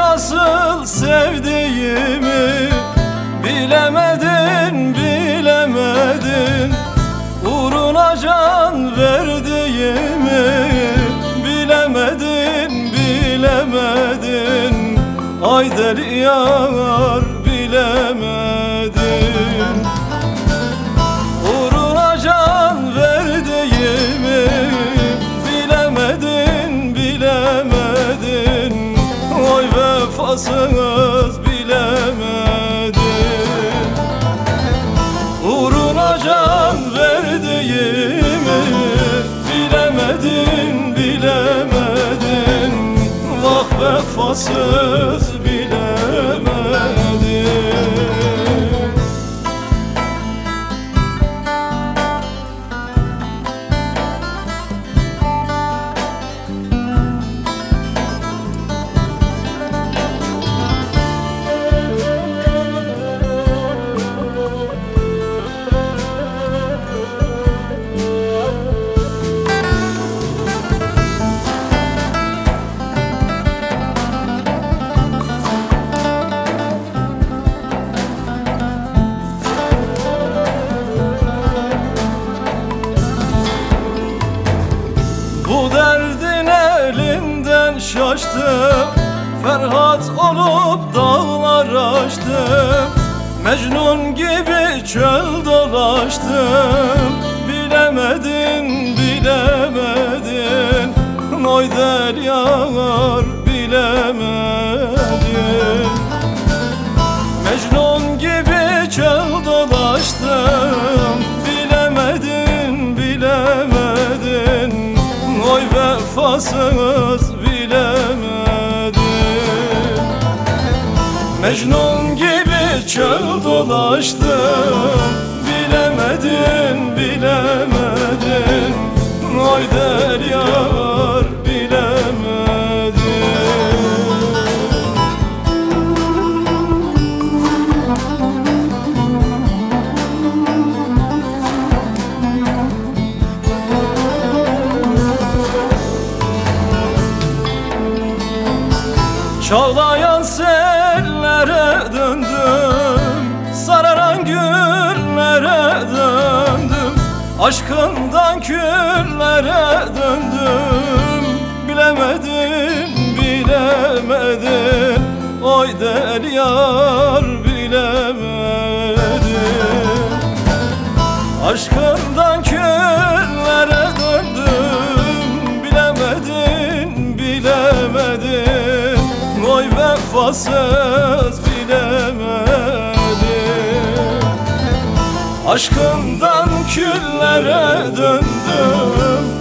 nasıl sevdiğimi Bilemedin, bilemedin. Uğruna can verdiğimi Bilemedin, bilemedin. Ay der yar bilemedin. Vefasız bilemedin Uğruna can verdiğimi Bilemedin, bilemedin. Vah vefasız bilemedin Bu derdin elinden şaştım Ferhat olup dağlar aştım Mecnun gibi çöl dolaştım Bilemedin, bilemedin. Oy del yar bilemedin vefasız bilemedin Mecnun gibi çöl dolaştım. Bilemedin, bilemedin Çağlayan sellere döndüm Sararan güllere döndüm. Aşkından küllere döndüm Bilemedim, bilemedim. Oy del yar bilemedim. Aşkından vefasız bilemedin Aşkından küllere döndüm